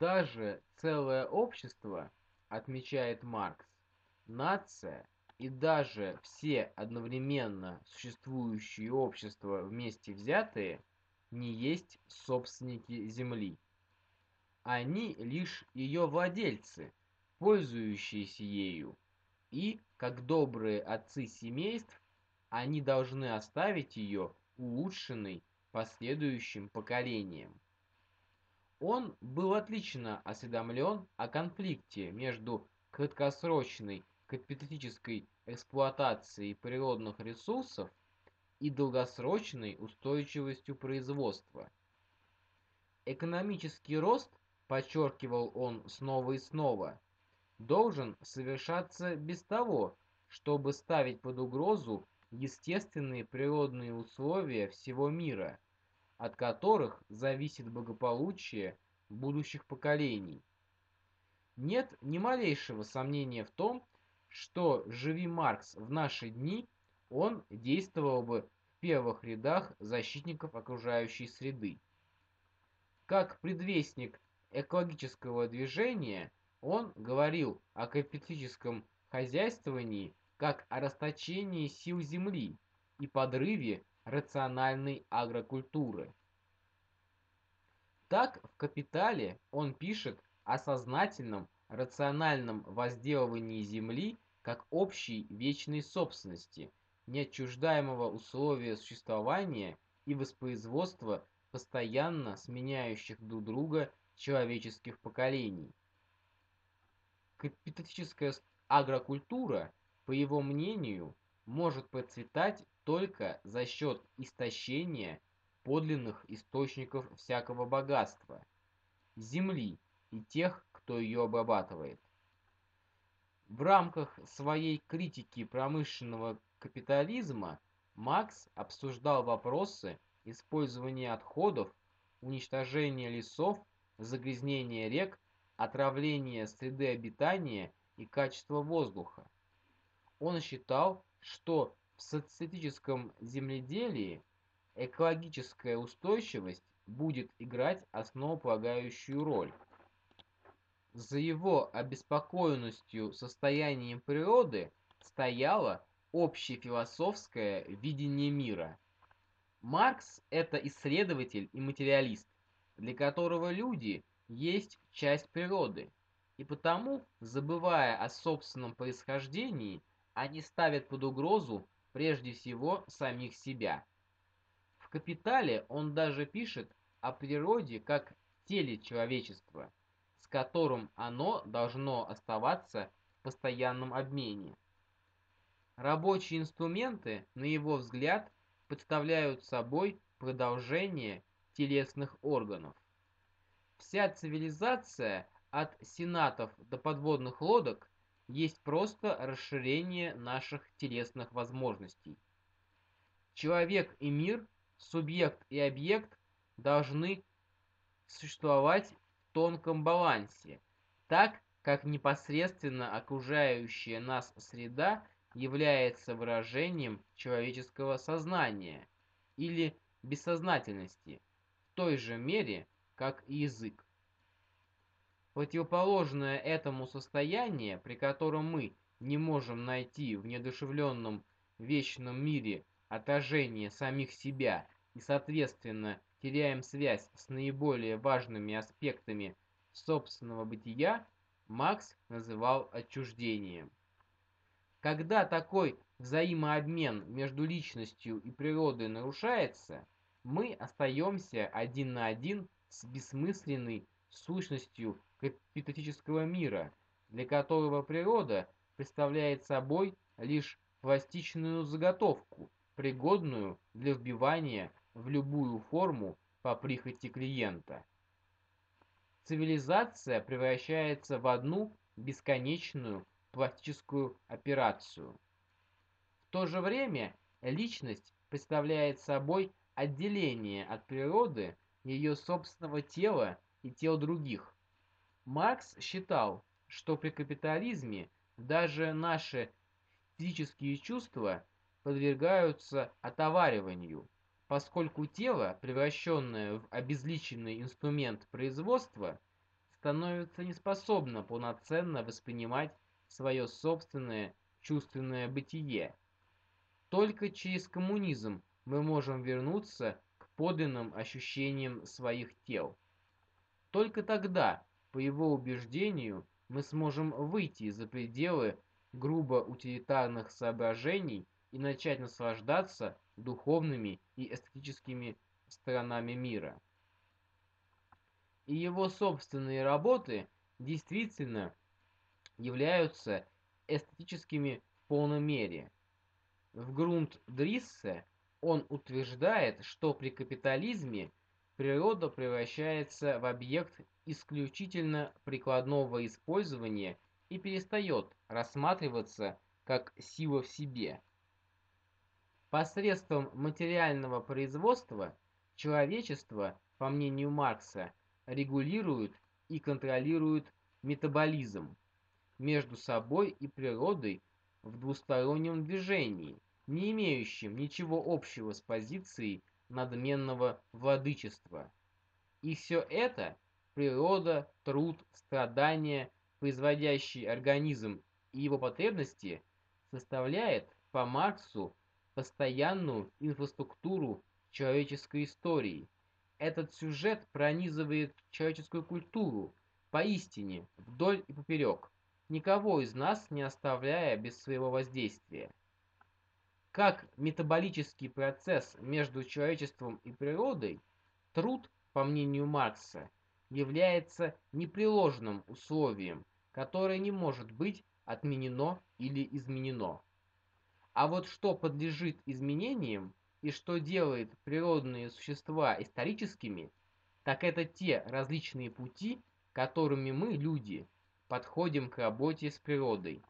Даже целое общество, отмечает Маркс, нация и даже все одновременно существующие общества вместе взятые не есть собственники земли. Они лишь ее владельцы, пользующиеся ею, и, как добрые отцы семейств, они должны оставить ее улучшенной последующим поколениям. Он был отлично осведомлен о конфликте между краткосрочной капиталистической эксплуатацией природных ресурсов и долгосрочной устойчивостью производства. Экономический рост, подчеркивал он снова и снова, должен совершаться без того, чтобы ставить под угрозу естественные природные условия всего мира, от которых зависит благополучие будущих поколений. Нет ни малейшего сомнения в том, что живи Маркс в наши дни, он действовал бы в первых рядах защитников окружающей среды. Как предвестник экологического движения, он говорил о капиталистическом хозяйствовании как о расточении сил земли и подрыве рациональной агрокультуры. Так в «Капитале» он пишет о сознательном рациональном возделывании земли как общей вечной собственности, неотчуждаемого условия существования и воспроизводства постоянно сменяющих друг друга человеческих поколений. Капиталистическая агрокультура, по его мнению, может процветать только за счет истощения подлинных источников всякого богатства – земли и тех, кто ее обрабатывает. В рамках своей критики промышленного капитализма Макс обсуждал вопросы использования отходов, уничтожения лесов, загрязнения рек, отравления среды обитания и качества воздуха. Он считал, что в социалистическом земледелии экологическая устойчивость будет играть основополагающую роль. За его обеспокоенностью состоянием природы стояло общефилософское видение мира. Маркс – это исследователь и материалист, для которого люди есть часть природы, и потому, забывая о собственном происхождении, они ставят под угрозу прежде всего самих себя. «Капитале» он даже пишет о природе как теле человечества – которым оно должно оставаться в постоянном обмене. Рабочие инструменты, на его взгляд, представляют собой продолжение телесных органов. Вся цивилизация от сенатов до подводных лодок есть просто расширение наших телесных возможностей. Человек и мир, субъект и объект должны существовать тонком балансе, так как непосредственно окружающая нас среда является выражением человеческого сознания или бессознательности в той же мере, как и язык. Противоположное этому состояние, при котором мы не можем найти в неодушевленном вечном мире отражение самих себя и, соответственно, теряем связь с наиболее важными аспектами собственного бытия, Макс называл отчуждением. Когда такой взаимообмен между личностью и природой нарушается, мы остаемся один на один с бессмысленной сущностью капиталистического мира, для которого природа представляет собой лишь пластичную заготовку, пригодную для вбивания в любую форму по прихоти клиента. Цивилизация превращается в одну бесконечную пластическую операцию. В то же время личность представляет собой отделение от природы ее собственного тела и тел других. Маркс считал, что при капитализме даже наши физические чувства подвергаются отовариванию, поскольку тело, превращенное в обезличенный инструмент производства, становится неспособна полноценно воспринимать свое собственное чувственное бытие. Только через коммунизм мы можем вернуться к подлинным ощущениям своих тел. Только тогда, по его убеждению, мы сможем выйти за пределы грубо утилитарных соображений и начать наслаждаться духовными и эстетическими сторонами мира. И его собственные работы действительно являются эстетическими в полной мере. В грунт Дриссе он утверждает, что при капитализме природа превращается в объект исключительно прикладного использования и перестает рассматриваться как сила в себе. Посредством материального производства человечество, по мнению Маркса, регулирует и контролирует метаболизм между собой и природой в двустороннем движении, не имеющем ничего общего с позицией надменного владычества. И все это – природа, труд, страдания, производящий организм и его потребности – составляет по Марксу постоянную инфраструктуру человеческой истории. Этот сюжет пронизывает человеческую культуру поистине вдоль и поперек, никого из нас не оставляя без своего воздействия. Как метаболический процесс между человечеством и природой, труд, по мнению Маркса, является непреложным условием, которое не может быть отменено или изменено. А вот что подлежит изменениям и что делает природные существа историческими, так это те различные пути, которыми мы, люди, подходим к работе с природой.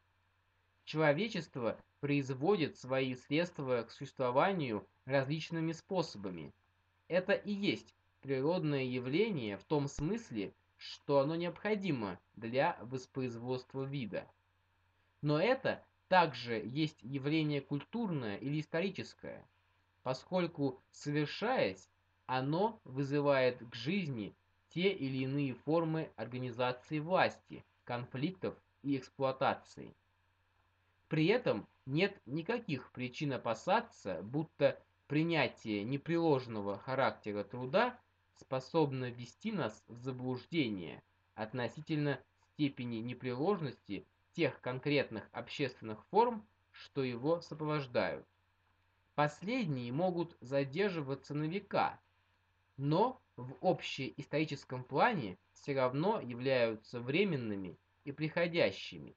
Человечество производит свои средства к существованию различными способами. Это и есть природное явление в том смысле, что оно необходимо для воспроизводства вида. Но это также есть явление культурное или историческое, поскольку, совершаясь, оно вызывает к жизни те или иные формы организации власти, конфликтов и эксплуатации. При этом нет никаких причин опасаться, будто принятие непреложного характера труда способно ввести нас в заблуждение относительно степени непреложности тех конкретных общественных форм, что его сопровождают. Последние могут задерживаться на века, но в общеисторическом плане все равно являются временными и приходящими.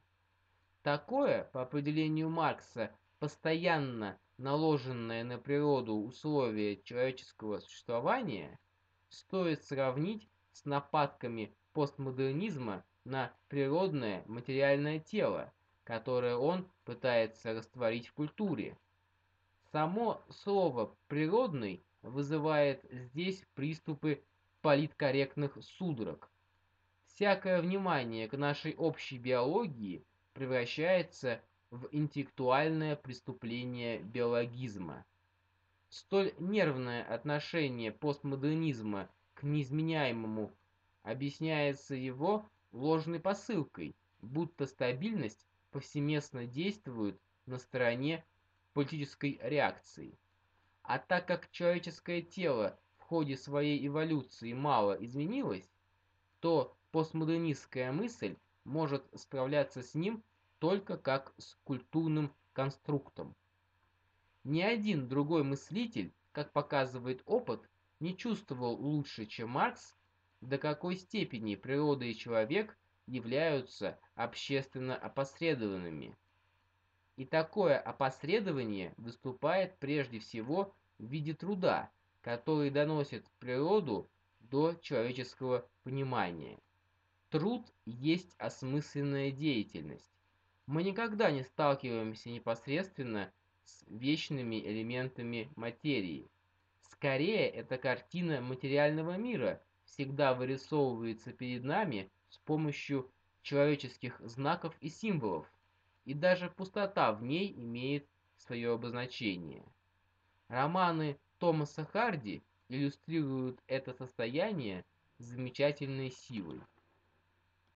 Такое, по определению Маркса, постоянно наложенное на природу условие человеческого существования, стоит сравнить с нападками постмодернизма на природное материальное тело, которое он пытается растворить в культуре. Само слово «природный» вызывает здесь приступы политкорректных судорог. Всякое внимание к нашей общей биологии – превращается в интеллектуальное преступление биологизма. Столь нервное отношение постмодернизма к неизменяемому объясняется его ложной посылкой, будто стабильность повсеместно действует на стороне политической реакции. А так как человеческое тело в ходе своей эволюции мало изменилось, то постмодернистская мысль может справляться с ним только как с культурным конструктом. Ни один другой мыслитель, как показывает опыт, не чувствовал лучше, чем Маркс, до какой степени природа и человек являются общественно опосредованными. И такое опосредование выступает прежде всего в виде труда, который доносит природу до человеческого понимания. Труд есть осмысленная деятельность. Мы никогда не сталкиваемся непосредственно с вечными элементами материи. Скорее, эта картина материального мира всегда вырисовывается перед нами с помощью человеческих знаков и символов, и даже пустота в ней имеет свое обозначение. Романы Томаса Харди иллюстрируют это состояние замечательной силой.